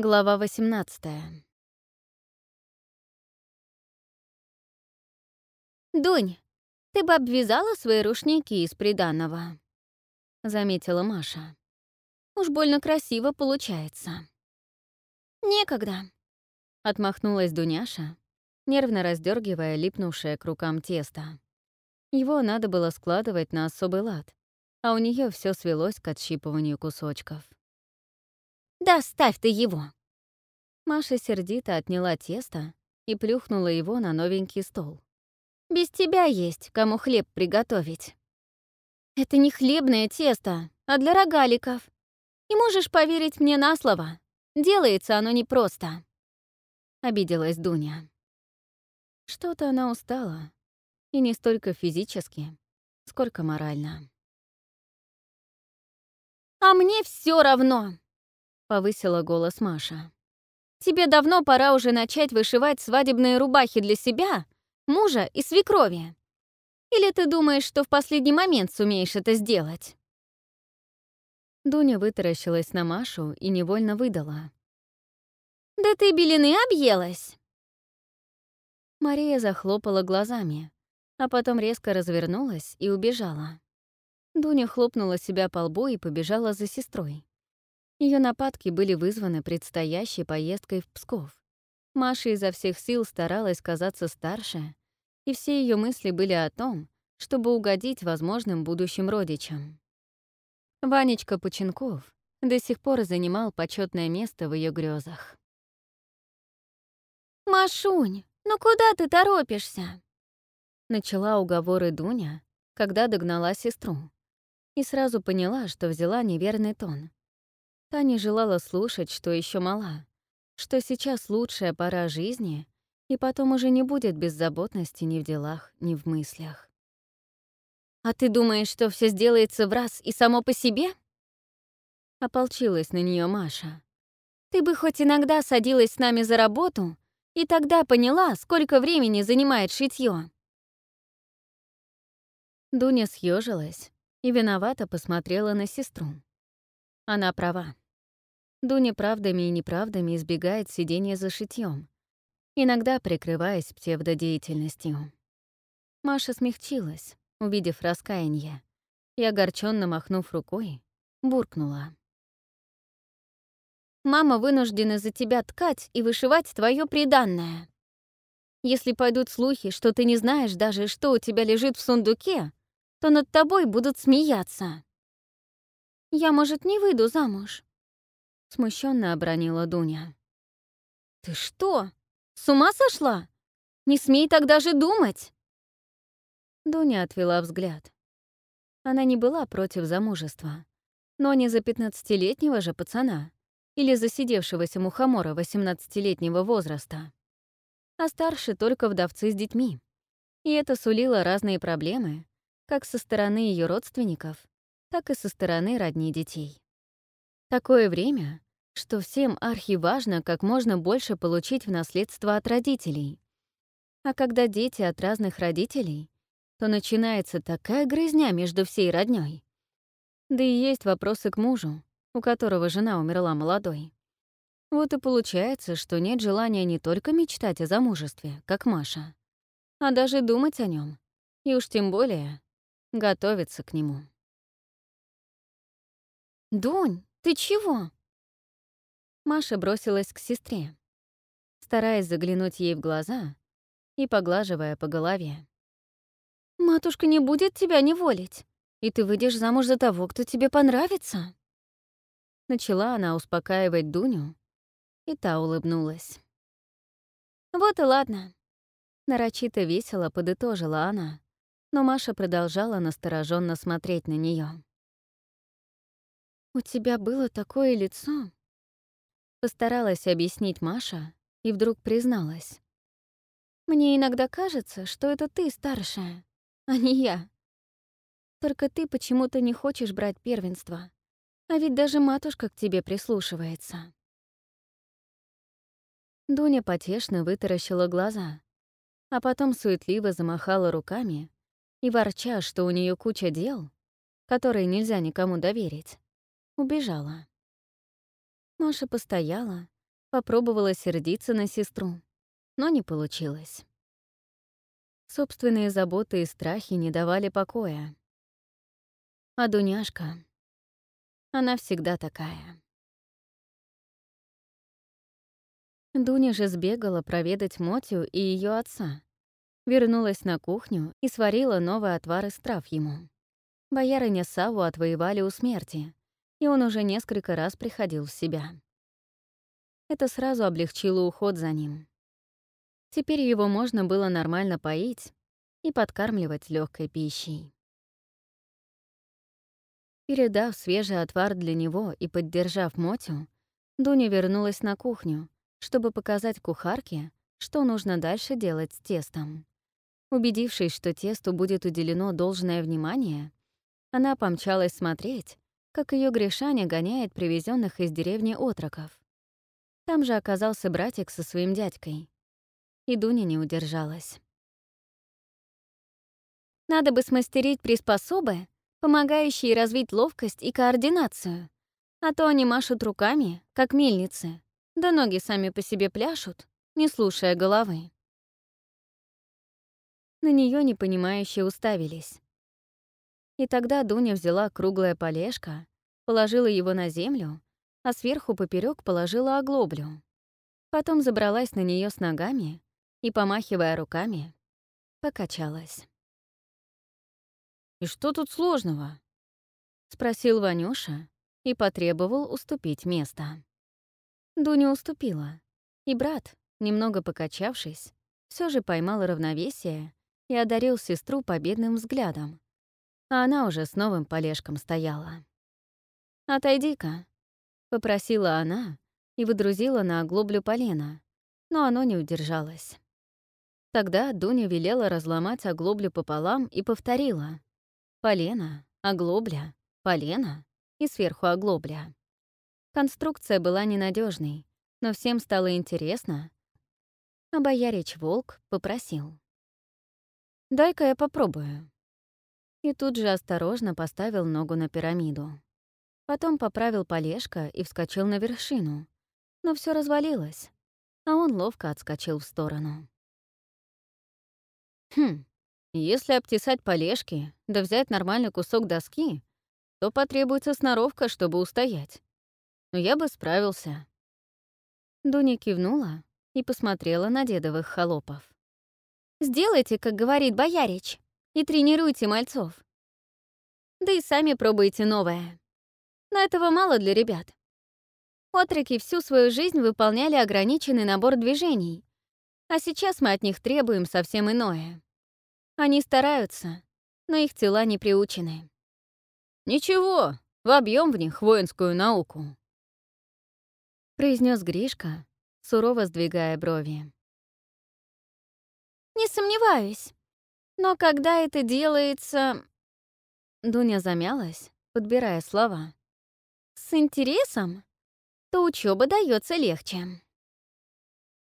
Глава 18 «Дунь, ты бы обвязала свои рушники из приданого», — заметила Маша. «Уж больно красиво получается». «Некогда», — отмахнулась Дуняша, нервно раздергивая липнувшее к рукам тесто. Его надо было складывать на особый лад, а у нее все свелось к отщипыванию кусочков. «Да ставь ты его!» Маша сердито отняла тесто и плюхнула его на новенький стол. «Без тебя есть, кому хлеб приготовить». «Это не хлебное тесто, а для рогаликов. И можешь поверить мне на слово, делается оно непросто». Обиделась Дуня. Что-то она устала. И не столько физически, сколько морально. «А мне все равно!» Повысила голос Маша. «Тебе давно пора уже начать вышивать свадебные рубахи для себя, мужа и свекрови. Или ты думаешь, что в последний момент сумеешь это сделать?» Дуня вытаращилась на Машу и невольно выдала. «Да ты белины объелась!» Мария захлопала глазами, а потом резко развернулась и убежала. Дуня хлопнула себя по лбу и побежала за сестрой. Ее нападки были вызваны предстоящей поездкой в Псков. Маша изо всех сил старалась казаться старше, и все ее мысли были о том, чтобы угодить возможным будущим родичам. Ванечка Поченков до сих пор занимал почетное место в ее грезах. «Машунь, ну куда ты торопишься?» Начала уговоры Дуня, когда догнала сестру, и сразу поняла, что взяла неверный тон. Та не желала слушать, что еще мала, что сейчас лучшая пора жизни, и потом уже не будет беззаботности ни в делах, ни в мыслях. «А ты думаешь, что все сделается в раз и само по себе?» Ополчилась на нее Маша. «Ты бы хоть иногда садилась с нами за работу, и тогда поняла, сколько времени занимает шитье. Дуня съежилась и виновато посмотрела на сестру. Она права. Дуня правдами и неправдами избегает сидения за шитьем, иногда прикрываясь псевдодеятельностью. Маша смягчилась, увидев раскаяние, и, огорченно махнув рукой, буркнула. «Мама вынуждена за тебя ткать и вышивать твое приданное. Если пойдут слухи, что ты не знаешь даже, что у тебя лежит в сундуке, то над тобой будут смеяться. Я, может, не выйду замуж?» Смущенно обронила Дуня. «Ты что, с ума сошла? Не смей так даже думать!» Дуня отвела взгляд. Она не была против замужества, но не за пятнадцатилетнего же пацана или засидевшегося мухомора восемнадцатилетнего возраста, а старше только вдовцы с детьми. И это сулило разные проблемы, как со стороны ее родственников, так и со стороны родней детей. Такое время, что всем архиважно как можно больше получить в наследство от родителей. А когда дети от разных родителей, то начинается такая грызня между всей роднёй. Да и есть вопросы к мужу, у которого жена умерла молодой. Вот и получается, что нет желания не только мечтать о замужестве, как Маша, а даже думать о нем, и уж тем более готовиться к нему. «Дунь, ты чего?» Маша бросилась к сестре, стараясь заглянуть ей в глаза и поглаживая по голове. «Матушка не будет тебя неволить, и ты выйдешь замуж за того, кто тебе понравится». Начала она успокаивать Дуню, и та улыбнулась. «Вот и ладно». Нарочито весело подытожила она, но Маша продолжала настороженно смотреть на нее. «У тебя было такое лицо?» Постаралась объяснить Маша и вдруг призналась. «Мне иногда кажется, что это ты старшая, а не я. Только ты почему-то не хочешь брать первенство, а ведь даже матушка к тебе прислушивается». Дуня потешно вытаращила глаза, а потом суетливо замахала руками и, ворча, что у нее куча дел, которые нельзя никому доверить, убежала. Маша постояла, Попробовала сердиться на сестру, но не получилось. Собственные заботы и страхи не давали покоя. А Дуняшка, она всегда такая. Дуня же сбегала проведать Мотю и ее отца. Вернулась на кухню и сварила новый отвар из трав ему. Боярыня Саву отвоевали у смерти, и он уже несколько раз приходил в себя. Это сразу облегчило уход за ним. Теперь его можно было нормально поить и подкармливать легкой пищей. Передав свежий отвар для него и поддержав Мотю, Дуня вернулась на кухню, чтобы показать кухарке, что нужно дальше делать с тестом. Убедившись, что тесту будет уделено должное внимание, она помчалась смотреть, как ее Гришаня гоняет привезенных из деревни отроков. Там же оказался братик со своим дядькой. И Дуня не удержалась. Надо бы смастерить приспособы, помогающие развить ловкость и координацию, а то они машут руками, как мельницы, да ноги сами по себе пляшут, не слушая головы. На нее непонимающе уставились. И тогда Дуня взяла круглое полежко, положила его на землю, а сверху поперек положила оглоблю. Потом забралась на нее с ногами и, помахивая руками, покачалась. «И что тут сложного?» — спросил Ванюша и потребовал уступить место. Дуня уступила, и брат, немного покачавшись, все же поймал равновесие и одарил сестру победным взглядом, а она уже с новым полежком стояла. «Отойди-ка», — попросила она и выдрузила на оглоблю полена, но оно не удержалось. Тогда Дуня велела разломать оглоблю пополам и повторила. Полено, оглобля, полено и сверху оглобля. Конструкция была ненадежной, но всем стало интересно. А боярич Волк попросил. «Дай-ка я попробую». И тут же осторожно поставил ногу на пирамиду. Потом поправил полежка и вскочил на вершину. Но все развалилось, а он ловко отскочил в сторону. «Хм, если обтесать полежки, да взять нормальный кусок доски, то потребуется сноровка, чтобы устоять но я бы справился». Дуня кивнула и посмотрела на дедовых холопов. «Сделайте, как говорит боярич, и тренируйте мальцов. Да и сами пробуйте новое. Но этого мало для ребят. Отроки всю свою жизнь выполняли ограниченный набор движений, а сейчас мы от них требуем совсем иное. Они стараются, но их тела не приучены. Ничего, вобьем в них воинскую науку произнес Гришка, сурово сдвигая брови. «Не сомневаюсь. Но когда это делается...» Дуня замялась, подбирая слова. «С интересом, то учеба дается легче».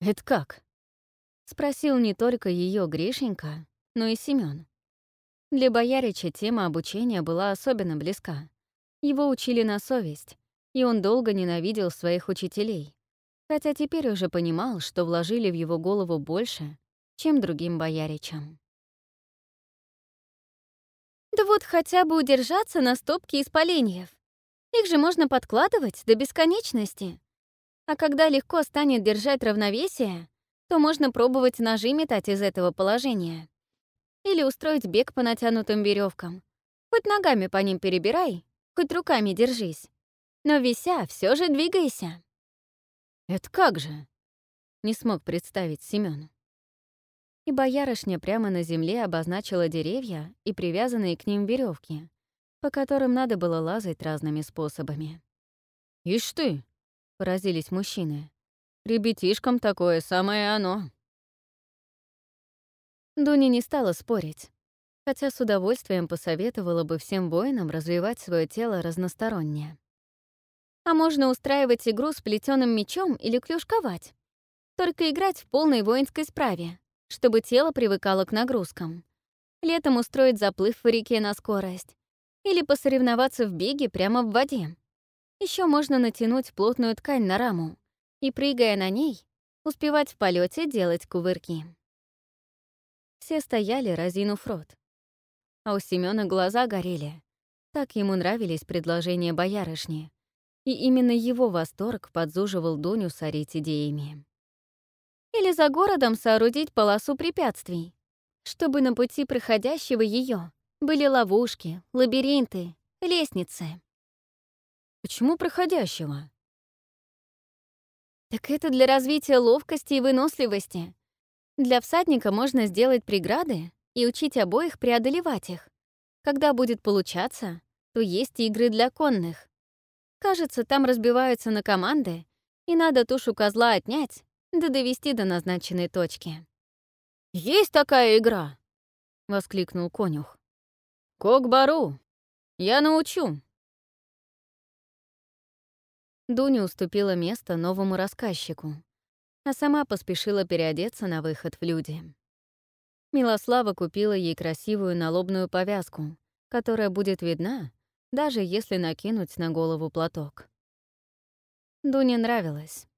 «Это как?» — спросил не только ее Гришенька, но и Семён. Для Боярича тема обучения была особенно близка. Его учили на совесть, и он долго ненавидел своих учителей, хотя теперь уже понимал, что вложили в его голову больше, чем другим бояричам. «Да вот хотя бы удержаться на стопке из поленьев. Их же можно подкладывать до бесконечности. А когда легко станет держать равновесие, то можно пробовать ножи метать из этого положения. Или устроить бег по натянутым веревкам. Хоть ногами по ним перебирай, хоть руками держись. Но вися, все же двигайся. Это как же? Не смог представить Семён. И боярышня прямо на земле обозначила деревья и привязанные к ним веревки, по которым надо было лазать разными способами. «Ишь ты!» — поразились мужчины. «Ребятишкам такое самое оно!» Дуня не стала спорить, хотя с удовольствием посоветовала бы всем воинам развивать свое тело разносторонне. А можно устраивать игру с плетеным мечом или клюшковать. Только играть в полной воинской справе, чтобы тело привыкало к нагрузкам. Летом устроить заплыв в реке на скорость. Или посоревноваться в беге прямо в воде. Еще можно натянуть плотную ткань на раму и, прыгая на ней, успевать в полете делать кувырки. Все стояли, разинув рот. А у Семёна глаза горели. Так ему нравились предложения боярышни. И именно его восторг подзуживал Дуню сорить идеями. Или за городом соорудить полосу препятствий, чтобы на пути проходящего ее были ловушки, лабиринты, лестницы. Почему проходящего? Так это для развития ловкости и выносливости. Для всадника можно сделать преграды и учить обоих преодолевать их. Когда будет получаться, то есть игры для конных. Кажется, там разбиваются на команды, и надо тушу козла отнять, да довести до назначенной точки. «Есть такая игра!» — воскликнул конюх. «Кок-бару! Я научу!» Дуня уступила место новому рассказчику, а сама поспешила переодеться на выход в люди. Милослава купила ей красивую налобную повязку, которая будет видна, даже если накинуть на голову платок. Дуне нравилось.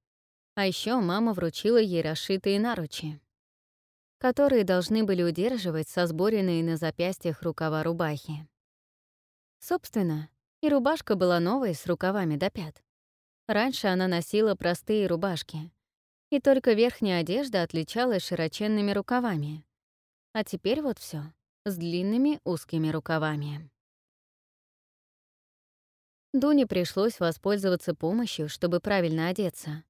А еще мама вручила ей расшитые наручи, которые должны были удерживать сосборенные на запястьях рукава рубахи. Собственно, и рубашка была новой с рукавами до пят. Раньше она носила простые рубашки, и только верхняя одежда отличалась широченными рукавами. А теперь вот все с длинными узкими рукавами. Дуне пришлось воспользоваться помощью, чтобы правильно одеться.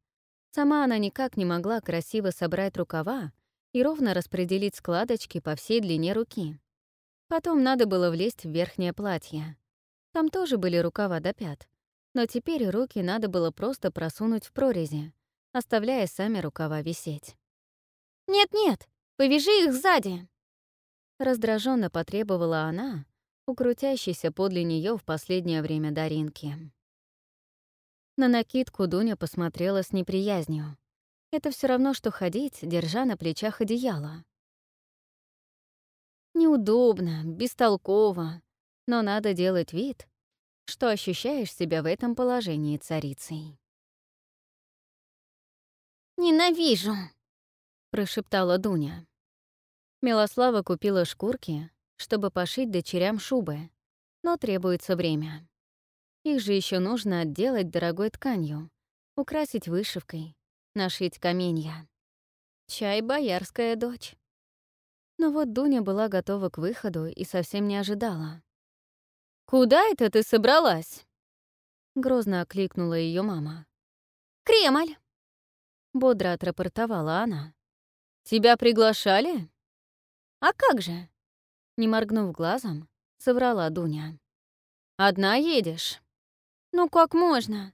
Сама она никак не могла красиво собрать рукава и ровно распределить складочки по всей длине руки. Потом надо было влезть в верхнее платье. Там тоже были рукава до пят, но теперь руки надо было просто просунуть в прорези, оставляя сами рукава висеть. «Нет-нет, повяжи их сзади!» Раздраженно потребовала она, у крутящейся подле нее в последнее время Даринки. На накидку Дуня посмотрела с неприязнью. Это все равно, что ходить, держа на плечах одеяло. Неудобно, бестолково, но надо делать вид, что ощущаешь себя в этом положении царицей. «Ненавижу!» — прошептала Дуня. Милослава купила шкурки, чтобы пошить дочерям шубы, но требуется время. Их же еще нужно отделать дорогой тканью, украсить вышивкой, нашить каменья. Чай боярская дочь. Но вот Дуня была готова к выходу и совсем не ожидала. «Куда это ты собралась?» Грозно окликнула ее мама. «Кремль!» Бодро отрапортовала она. «Тебя приглашали?» «А как же?» Не моргнув глазом, соврала Дуня. «Одна едешь?» «Ну как можно?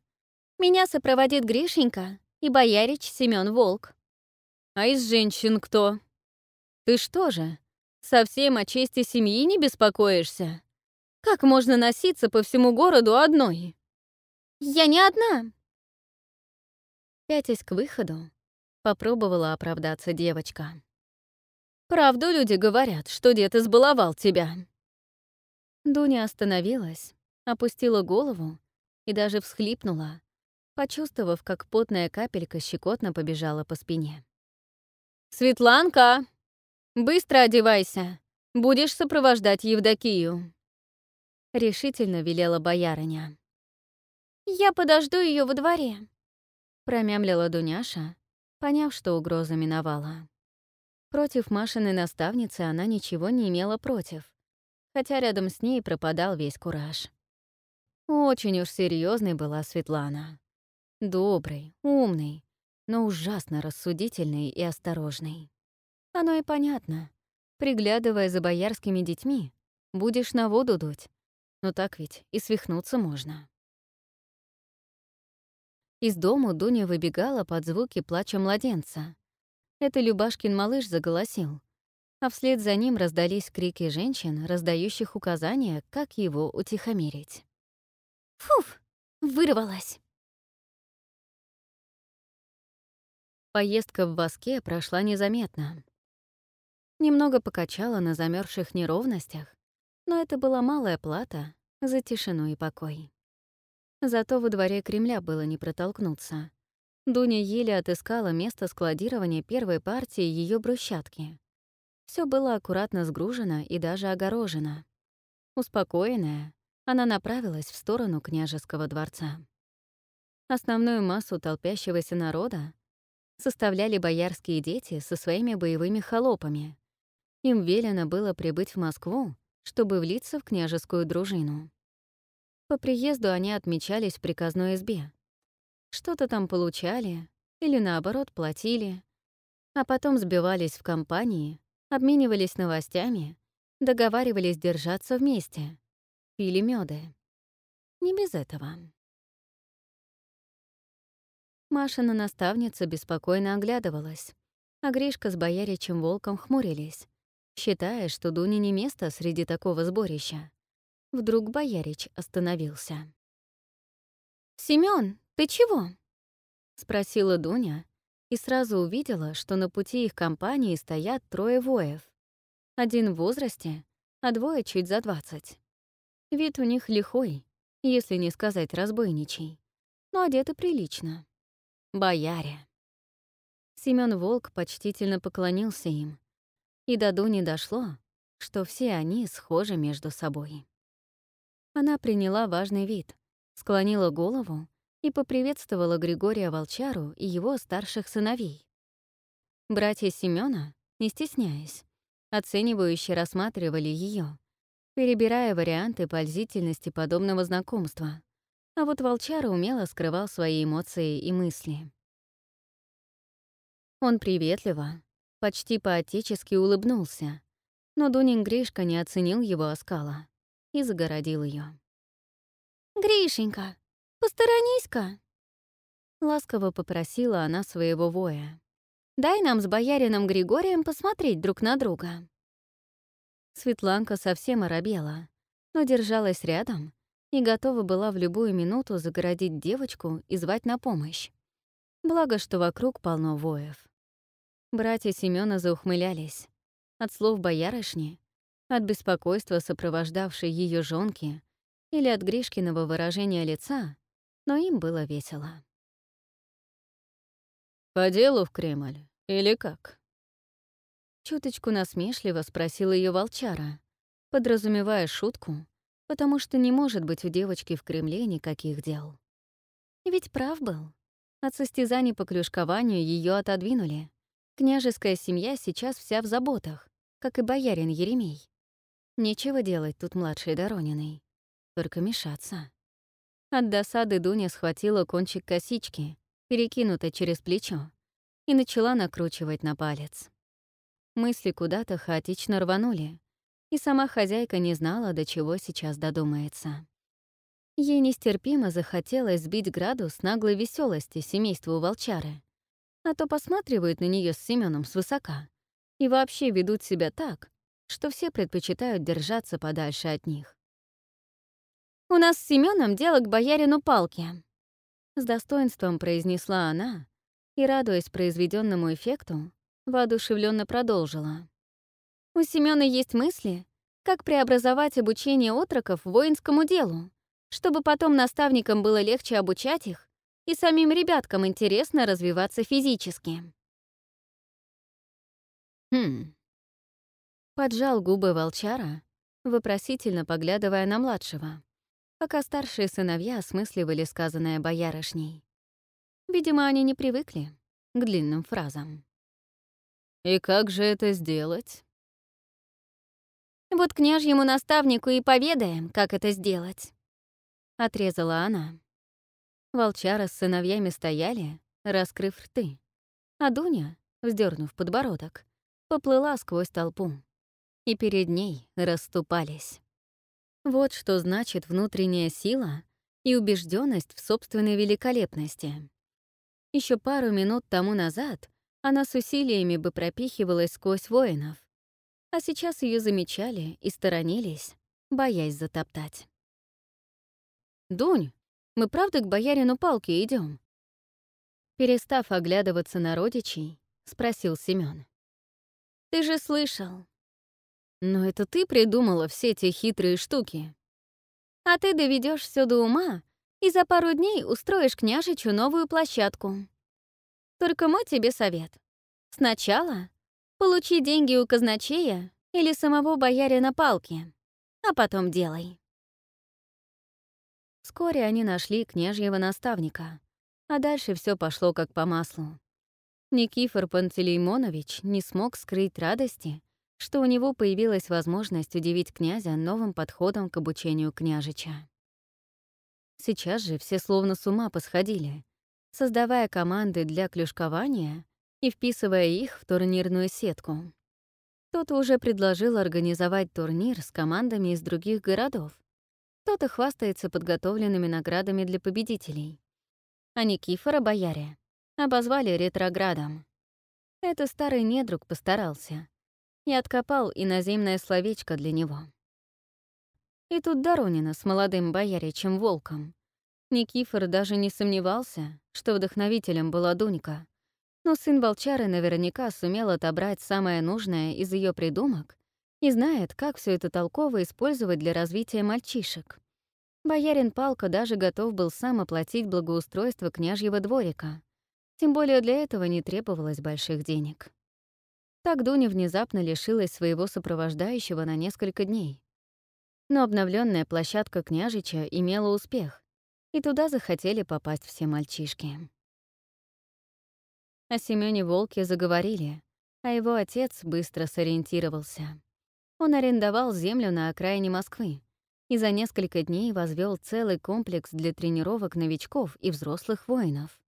Меня сопроводит Гришенька и боярич Семён Волк». «А из женщин кто?» «Ты что же, совсем о чести семьи не беспокоишься?» Как можно носиться по всему городу одной? Я не одна. Пятясь к выходу, попробовала оправдаться девочка. Правду люди говорят, что дед избаловал тебя. Дуня остановилась, опустила голову и даже всхлипнула, почувствовав, как потная капелька щекотно побежала по спине. «Светланка, быстро одевайся, будешь сопровождать Евдокию». — решительно велела боярыня. «Я подожду ее во дворе», — промямлила Дуняша, поняв, что угроза миновала. Против Машиной наставницы она ничего не имела против, хотя рядом с ней пропадал весь кураж. Очень уж серьезной была Светлана. Добрый, умный, но ужасно рассудительный и осторожный. Оно и понятно. Приглядывая за боярскими детьми, будешь на воду дуть, но так ведь и свихнуться можно. Из дому Дуня выбегала под звуки плача младенца. Это Любашкин малыш заголосил, а вслед за ним раздались крики женщин, раздающих указания, как его утихомирить. «Фуф! Вырвалась!» Поездка в воске прошла незаметно. Немного покачала на замерзших неровностях, но это была малая плата за тишину и покой. Зато во дворе Кремля было не протолкнуться. Дуня еле отыскала место складирования первой партии ее брусчатки. Все было аккуратно сгружено и даже огорожено. Успокоенная, она направилась в сторону княжеского дворца. Основную массу толпящегося народа составляли боярские дети со своими боевыми холопами. Им велено было прибыть в Москву, чтобы влиться в княжескую дружину. По приезду они отмечались в приказной избе. Что-то там получали или, наоборот, платили, а потом сбивались в компании, обменивались новостями, договаривались держаться вместе, пили меды. Не без этого. Машина наставница беспокойно оглядывалась, а Гришка с бояричем волком хмурились, считая, что Дуне не место среди такого сборища. Вдруг боярич остановился. «Семён, ты чего?» — спросила Дуня и сразу увидела, что на пути их компании стоят трое воев. Один в возрасте, а двое чуть за двадцать. Вид у них лихой, если не сказать разбойничий, но одеты прилично. Бояре. Семён Волк почтительно поклонился им, и до Дуни дошло, что все они схожи между собой. Она приняла важный вид, склонила голову и поприветствовала Григория Волчару и его старших сыновей. Братья Семёна, не стесняясь, оценивающе рассматривали ее, перебирая варианты пользительности подобного знакомства, а вот волчара умело скрывал свои эмоции и мысли. Он приветливо, почти поотечески улыбнулся, но Дунин Гришка не оценил его оскала и загородил ее. «Гришенька, посторонись-ка!» Ласково попросила она своего воя. «Дай нам с боярином Григорием посмотреть друг на друга». Светланка совсем оробела, но держалась рядом и готова была в любую минуту загородить девочку и звать на помощь. Благо, что вокруг полно воев. Братья Семёна заухмылялись. От слов боярышни, от беспокойства, сопровождавшей ее жонки, или от Гришкиного выражения лица, но им было весело. «По делу в Кремль или как?» Чуточку насмешливо спросил ее волчара, подразумевая шутку, потому что не может быть у девочки в Кремле никаких дел. Ведь прав был. От состязаний по клюшкованию ее отодвинули. Княжеская семья сейчас вся в заботах, как и боярин Еремей. Нечего делать тут младшей Дорониной, только мешаться. От досады Дуня схватила кончик косички, перекинутой через плечо, и начала накручивать на палец. Мысли куда-то хаотично рванули, и сама хозяйка не знала, до чего сейчас додумается. Ей нестерпимо захотелось сбить градус наглой веселости семейству волчары, а то посматривают на нее с Семеном свысока и вообще ведут себя так, что все предпочитают держаться подальше от них. «У нас с Семеном дело к боярину палки», — с достоинством произнесла она и, радуясь произведенному эффекту, воодушевленно продолжила. У Семёна есть мысли, как преобразовать обучение отроков воинскому делу, чтобы потом наставникам было легче обучать их и самим ребяткам интересно развиваться физически. Хм. Поджал губы волчара, вопросительно поглядывая на младшего, пока старшие сыновья осмысливали сказанное боярышней. Видимо, они не привыкли к длинным фразам. «И как же это сделать?» Вот княжьему наставнику и поведаем, как это сделать. Отрезала она. Волчара с сыновьями стояли, раскрыв рты, а Дуня, вздернув подбородок, поплыла сквозь толпу. И перед ней расступались. Вот что значит внутренняя сила и убежденность в собственной великолепности. Еще пару минут тому назад она с усилиями бы пропихивалась сквозь воинов, а сейчас ее замечали и сторонились, боясь затоптать. «Дунь, мы правда к боярину палки идем? Перестав оглядываться на родичей, спросил Семён. «Ты же слышал». «Но это ты придумала все эти хитрые штуки». «А ты доведешь все до ума и за пару дней устроишь княжичу новую площадку. Только мой тебе совет. Сначала получи деньги у казначея или самого боярина палки, а потом делай. Вскоре они нашли княжьего наставника, а дальше все пошло как по маслу. Никифор Пантелеймонович не смог скрыть радости, что у него появилась возможность удивить князя новым подходом к обучению княжича. Сейчас же все словно с ума посходили, создавая команды для клюшкования и вписывая их в турнирную сетку. Кто-то уже предложил организовать турнир с командами из других городов. Кто-то хвастается подготовленными наградами для победителей. А Никифора бояре обозвали ретроградом. Это старый недруг постарался и откопал иноземное словечко для него. И тут Доронина с молодым бояричем Волком. Никифор даже не сомневался, что вдохновителем была Дунька, но сын волчары наверняка сумел отобрать самое нужное из ее придумок и знает, как все это толково использовать для развития мальчишек. Боярин Палка даже готов был сам оплатить благоустройство княжьего дворика. Тем более для этого не требовалось больших денег. Так Дуня внезапно лишилась своего сопровождающего на несколько дней. Но обновленная площадка княжича имела успех, и туда захотели попасть все мальчишки. О Семёне Волке заговорили, а его отец быстро сориентировался. Он арендовал землю на окраине Москвы и за несколько дней возвел целый комплекс для тренировок новичков и взрослых воинов.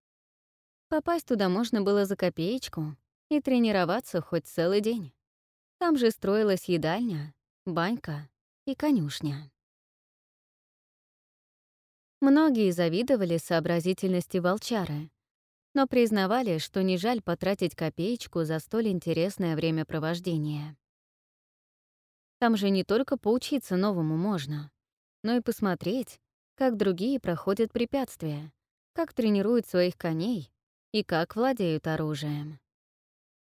Попасть туда можно было за копеечку и тренироваться хоть целый день. Там же строилась едальня, банька и конюшня. Многие завидовали сообразительности волчары, но признавали, что не жаль потратить копеечку за столь интересное времяпровождение. Там же не только поучиться новому можно, но и посмотреть, как другие проходят препятствия, как тренируют своих коней и как владеют оружием.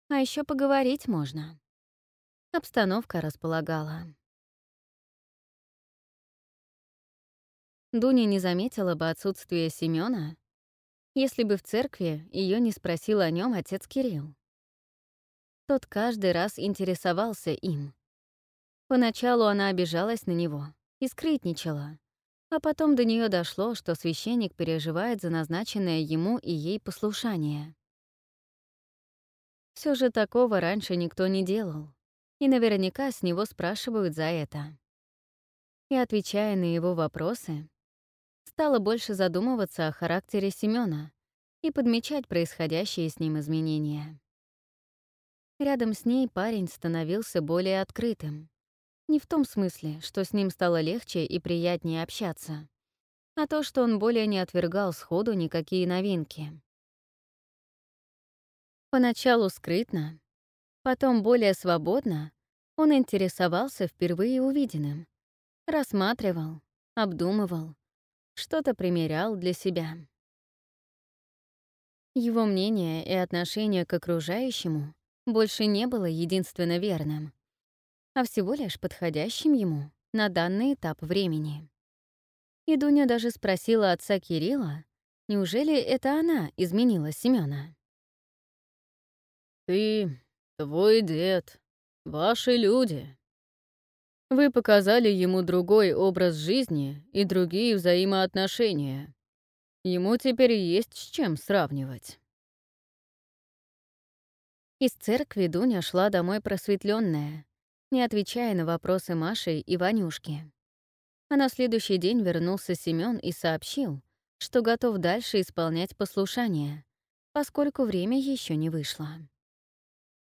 А еще поговорить можно. Обстановка располагала. Дуня не заметила бы отсутствия Семёна, если бы в церкви ее не спросил о нем отец Кирилл. Тот каждый раз интересовался им. Поначалу она обижалась на него и скрытничала, а потом до нее дошло, что священник переживает за назначенное ему и ей послушание. Все же такого раньше никто не делал, и наверняка с него спрашивают за это. И отвечая на его вопросы, стала больше задумываться о характере Семёна и подмечать происходящие с ним изменения. Рядом с ней парень становился более открытым. Не в том смысле, что с ним стало легче и приятнее общаться, а то, что он более не отвергал сходу никакие новинки. Поначалу скрытно, потом более свободно он интересовался впервые увиденным, рассматривал, обдумывал, что-то примерял для себя. Его мнение и отношение к окружающему больше не было единственно верным, а всего лишь подходящим ему на данный этап времени. И Дуня даже спросила отца Кирилла, неужели это она изменила Семёна? «Ты, твой дед, ваши люди», вы показали ему другой образ жизни и другие взаимоотношения. Ему теперь есть с чем сравнивать. Из церкви Дуня шла домой просветленная, не отвечая на вопросы Маши и Ванюшки. А на следующий день вернулся Семён и сообщил, что готов дальше исполнять послушание, поскольку время еще не вышло.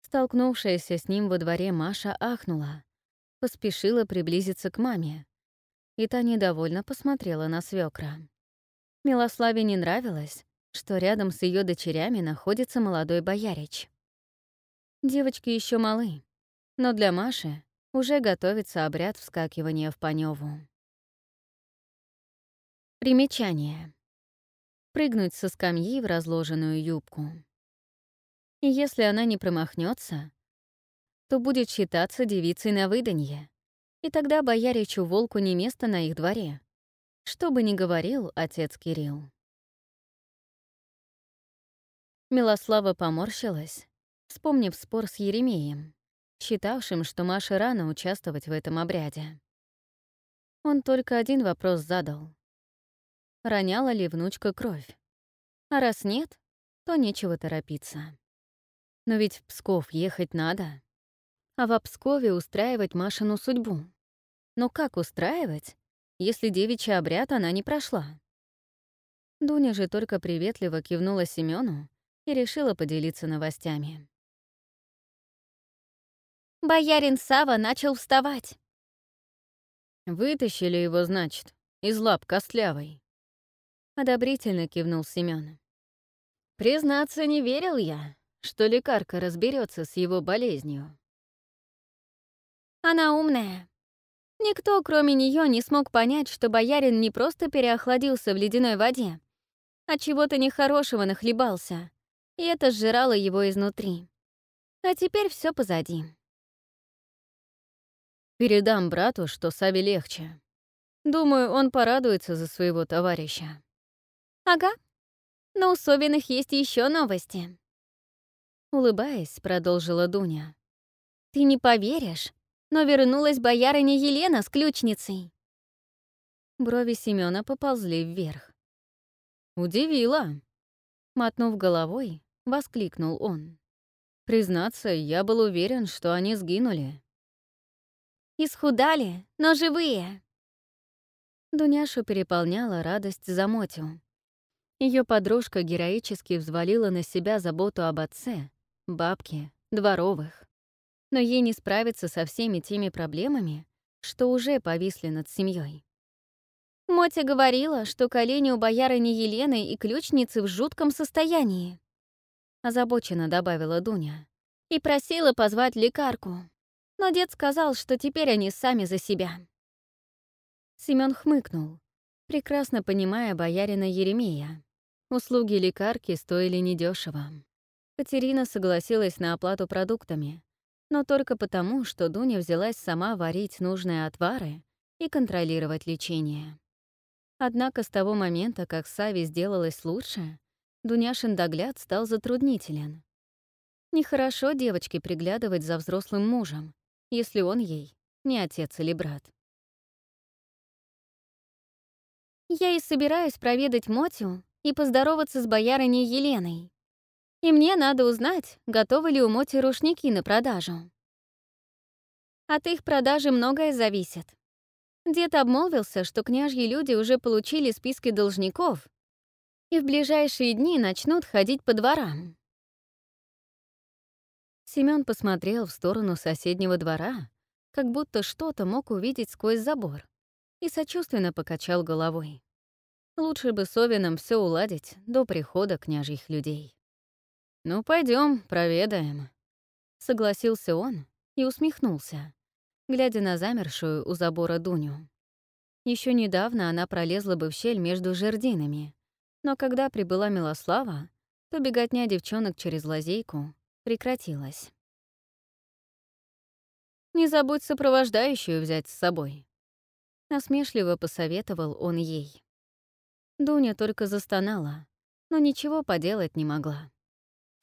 Столкнувшаяся с ним во дворе Маша ахнула, поспешила приблизиться к маме. И та недовольно посмотрела на свекра. Милославе не нравилось, что рядом с ее дочерями находится молодой боярич. Девочки еще малы, но для Маши уже готовится обряд вскакивания в Панёву. Примечание. Прыгнуть со скамьи в разложенную юбку. И если она не промахнется, то будет считаться девицей на выданье. И тогда бояричу волку не место на их дворе. Что бы ни говорил отец Кирилл. Милослава поморщилась, вспомнив спор с Еремеем, считавшим, что Маше рано участвовать в этом обряде. Он только один вопрос задал. Роняла ли внучка кровь? А раз нет, то нечего торопиться. Но ведь в Псков ехать надо. А в Пскове устраивать Машину судьбу. Но как устраивать, если девичий обряд она не прошла? Дуня же только приветливо кивнула Семену и решила поделиться новостями. Боярин Сава начал вставать. «Вытащили его, значит, из лап костлявой». Одобрительно кивнул Семён. «Признаться, не верил я, что лекарка разберется с его болезнью». «Она умная. Никто, кроме нее, не смог понять, что боярин не просто переохладился в ледяной воде, а чего-то нехорошего нахлебался, и это сжирало его изнутри. А теперь все позади». Передам брату, что Саве легче. Думаю, он порадуется за своего товарища. Ага. Но у Собиных есть еще новости. Улыбаясь, продолжила Дуня. Ты не поверишь, но вернулась боярыня Елена с ключницей. Брови Семёна поползли вверх. «Удивила!» Мотнув головой, воскликнул он. «Признаться, я был уверен, что они сгинули. Исхудали, но живые. Дуняшу переполняла радость за Мотю. Ее подружка героически взвалила на себя заботу об отце, бабке, дворовых. Но ей не справиться со всеми теми проблемами, что уже повисли над семьей. Мотя говорила, что колени у боярыни Елены и ключницы в жутком состоянии. Озабоченно добавила Дуня. И просила позвать лекарку но дед сказал, что теперь они сами за себя. Семён хмыкнул, прекрасно понимая боярина Еремея. Услуги лекарки стоили недешево. Катерина согласилась на оплату продуктами, но только потому, что Дуня взялась сама варить нужные отвары и контролировать лечение. Однако с того момента, как Сави сделалось лучше, Дуняшин догляд стал затруднителен. Нехорошо девочке приглядывать за взрослым мужем, если он ей не отец или брат. Я и собираюсь проведать Мотю и поздороваться с боярыней Еленой. И мне надо узнать, готовы ли у Моти рушники на продажу. От их продажи многое зависит. Дед обмолвился, что княжьи люди уже получили списки должников и в ближайшие дни начнут ходить по дворам. Семён посмотрел в сторону соседнего двора, как будто что-то мог увидеть сквозь забор, и сочувственно покачал головой. Лучше бы с Овином все уладить до прихода княжьих людей. «Ну, пойдем, проведаем», — согласился он и усмехнулся, глядя на замершую у забора Дуню. Еще недавно она пролезла бы в щель между жердинами, но когда прибыла Милослава, то беготня девчонок через лазейку прекратилась. «Не забудь сопровождающую взять с собой», — насмешливо посоветовал он ей. Дуня только застонала, но ничего поделать не могла.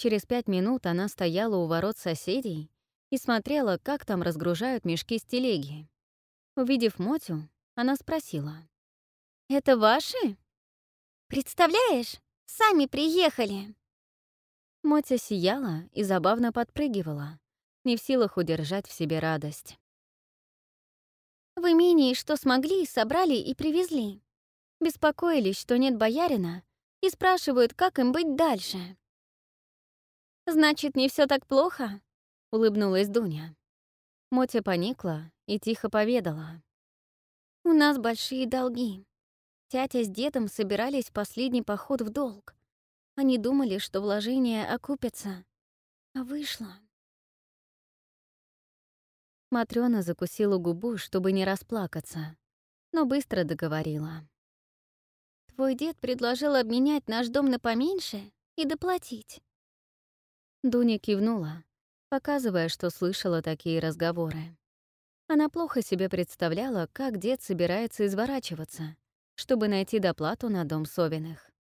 Через пять минут она стояла у ворот соседей и смотрела, как там разгружают мешки с телеги. Увидев Мотю, она спросила. «Это ваши? Представляешь, сами приехали!» Мотя сияла и забавно подпрыгивала, не в силах удержать в себе радость. В имении что смогли, собрали и привезли. Беспокоились, что нет боярина, и спрашивают, как им быть дальше. «Значит, не все так плохо?» — улыбнулась Дуня. Мотя поникла и тихо поведала. «У нас большие долги. Тятя с дедом собирались последний поход в долг. Они думали, что вложения окупятся. А вышло. Матрёна закусила губу, чтобы не расплакаться, но быстро договорила. «Твой дед предложил обменять наш дом на поменьше и доплатить». Дуня кивнула, показывая, что слышала такие разговоры. Она плохо себе представляла, как дед собирается изворачиваться, чтобы найти доплату на дом Совиных.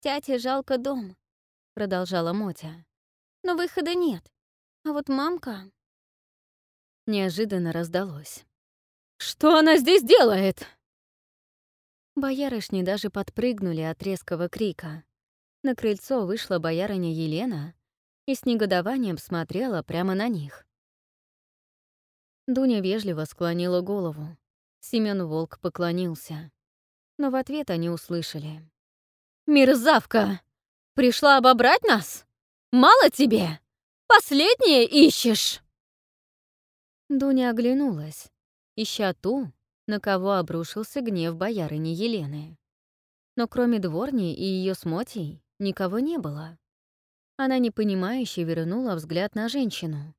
Тяте жалко дом», — продолжала Мотя. «Но выхода нет. А вот мамка...» Неожиданно раздалось. «Что она здесь делает?» Боярышни даже подпрыгнули от резкого крика. На крыльцо вышла боярыня Елена и с негодованием смотрела прямо на них. Дуня вежливо склонила голову. Семён Волк поклонился. Но в ответ они услышали. «Мерзавка! Пришла обобрать нас? Мало тебе? Последнее ищешь!» Дуня оглянулась, ища ту, на кого обрушился гнев боярыни Елены. Но кроме дворни и ее смотей никого не было. Она непонимающе вернула взгляд на женщину,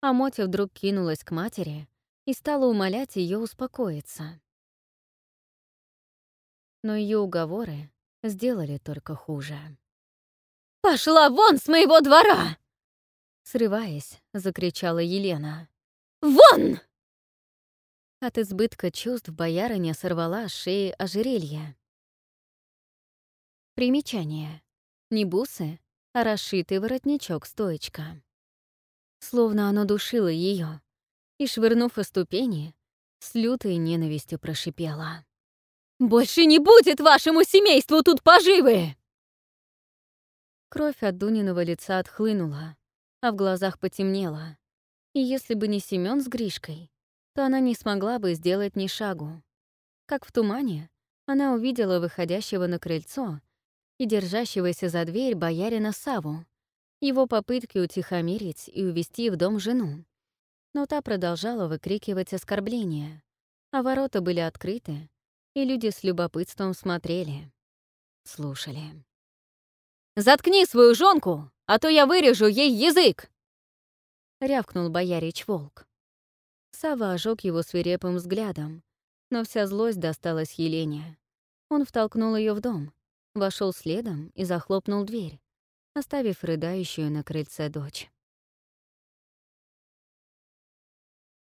а Мотя вдруг кинулась к матери и стала умолять ее успокоиться. Но ее уговоры сделали только хуже. «Пошла вон с моего двора!» Срываясь, закричала Елена. «Вон!» От избытка чувств боярыня сорвала с шеи ожерелье. Примечание. Не бусы, расшитый воротничок-стоечка. Словно оно душило ее, и, швырнув о ступени, с лютой ненавистью прошипела. «Больше не будет вашему семейству тут поживы!» Кровь от Дуниного лица отхлынула, а в глазах потемнело. И если бы не Семён с Гришкой, то она не смогла бы сделать ни шагу. Как в тумане, она увидела выходящего на крыльцо и держащегося за дверь боярина Саву, его попытки утихомирить и увести в дом жену. Но та продолжала выкрикивать оскорбления, а ворота были открыты, и люди с любопытством смотрели, слушали. «Заткни свою жонку, а то я вырежу ей язык!» — рявкнул боярич Волк. Сава ожег его свирепым взглядом, но вся злость досталась Елене. Он втолкнул ее в дом, вошел следом и захлопнул дверь, оставив рыдающую на крыльце дочь.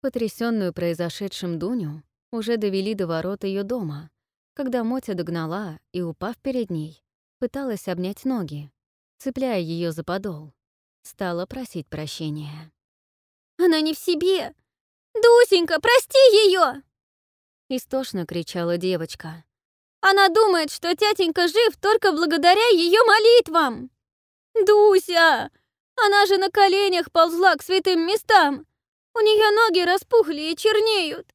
Потрясенную произошедшим Дуню уже довели до ворот ее дома, когда Мотя догнала и, упав перед ней, пыталась обнять ноги, цепляя ее за подол, стала просить прощения. «Она не в себе! «Дусенька, прости ее! Истошно кричала девочка. «Она думает, что тятенька жив только благодаря ее молитвам!» «Дуся! Она же на коленях ползла к святым местам! У нее ноги распухли и чернеют!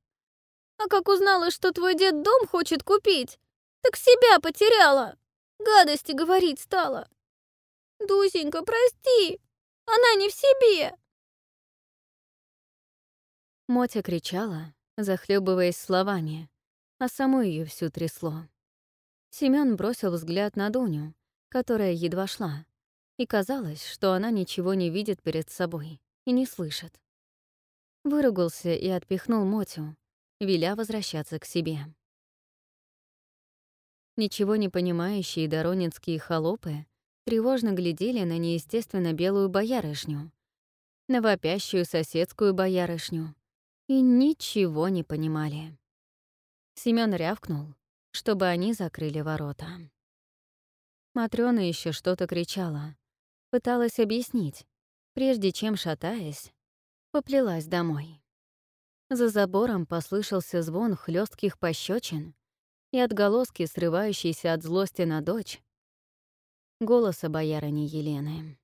А как узнала, что твой дед дом хочет купить, так себя потеряла! Гадости говорить стала! Дусенька, прости! Она не в себе!» Мотя кричала, захлебываясь словами, а саму ее всю трясло. Семён бросил взгляд на Дуню, которая едва шла, и казалось, что она ничего не видит перед собой и не слышит. Выругался и отпихнул Мотю, веля возвращаться к себе. Ничего не понимающие доронинские холопы тревожно глядели на неестественно белую боярышню, на вопящую соседскую боярышню, и ничего не понимали. Семён рявкнул, чтобы они закрыли ворота. Матрёна еще что-то кричала, пыталась объяснить, прежде чем, шатаясь, поплелась домой. За забором послышался звон хлестких пощечин и отголоски, срывающиеся от злости на дочь, голоса боярыни Елены.